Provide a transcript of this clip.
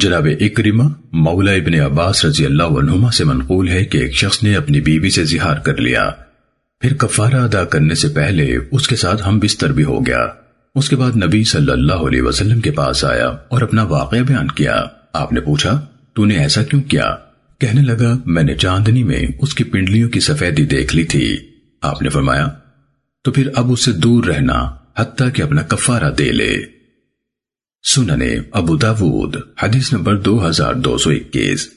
جناب اکرمہ مولا ابن عباس رضی اللہ عنہما سے منقول ہے کہ ایک شخص نے اپنی بیوی سے زہار کر لیا۔ پھر کفارہ ادا کرنے سے پہلے اس کے ساتھ ہم بستر بھی ہو گیا۔ اس کے بعد نبی صلی اللہ علیہ وسلم کے پاس آیا اور اپنا واقعہ بیان کیا۔ آپ نے پوچھا، تو نے ایسا کیوں کیا؟ کہنے لگا، میں نے چاندنی میں اس کی پنڈلیوں کی سفیدی دیکھ لی تھی۔ آپ نے فرمایا، تو پھر اب اس سے دور رہنا، حتیٰ کہ اپنا کفارہ دے لے۔ سننے ابو داود حدیث نمبر دو ہزار دو سو اکیس۔